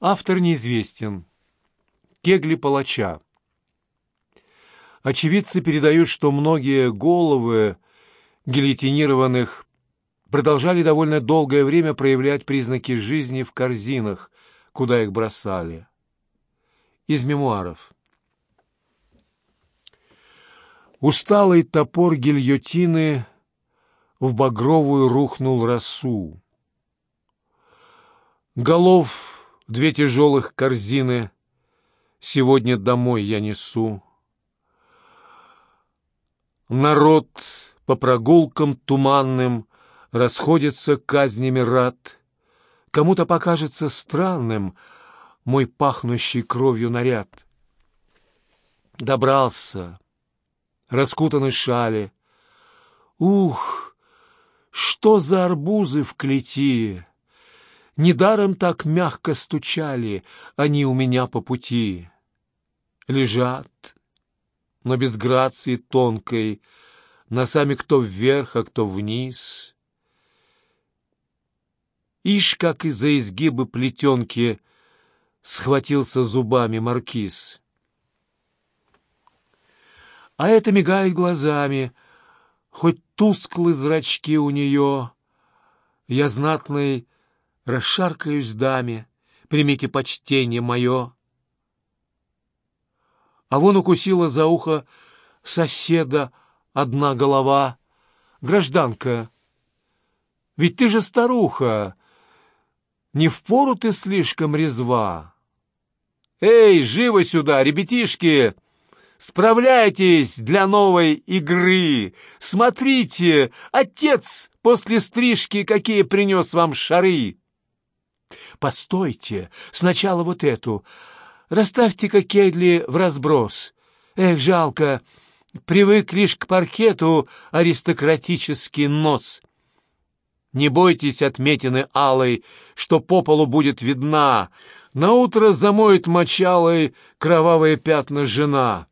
Автор неизвестен. Кегли палача. Очевидцы передают, что многие головы гильотинированных продолжали довольно долгое время проявлять признаки жизни в корзинах, куда их бросали. Из мемуаров. Усталый топор гильотины в багровую рухнул росу. Голов две тяжелых корзины сегодня домой я несу. Народ по прогулкам туманным расходится казнями рад. Кому-то покажется странным мой пахнущий кровью наряд. Добрался, раскутанный шали. Ух, что за арбузы в клети! Недаром так мягко стучали они у меня по пути. Лежат, но без грации тонкой, носами кто вверх, а кто вниз. Ишь, как из-за изгиба плетенки схватился зубами маркиз. А это мигает глазами, хоть тусклые зрачки у нее. Я знатный расшаркаюсь даме, примите почтение мое. А вон укусила за ухо соседа одна голова. Гражданка, ведь ты же старуха, не впору ты слишком резва. Эй, живо сюда, ребятишки! Справляйтесь для новой игры! Смотрите, отец после стрижки какие принес вам шары! Постойте, сначала вот эту. Расставьте-ка кегли в разброс. Эх, жалко, привык лишь к паркету аристократический нос. Не бойтесь отметины алой, что по полу будет видна. Наутро замоет мочалой кровавые пятна жена.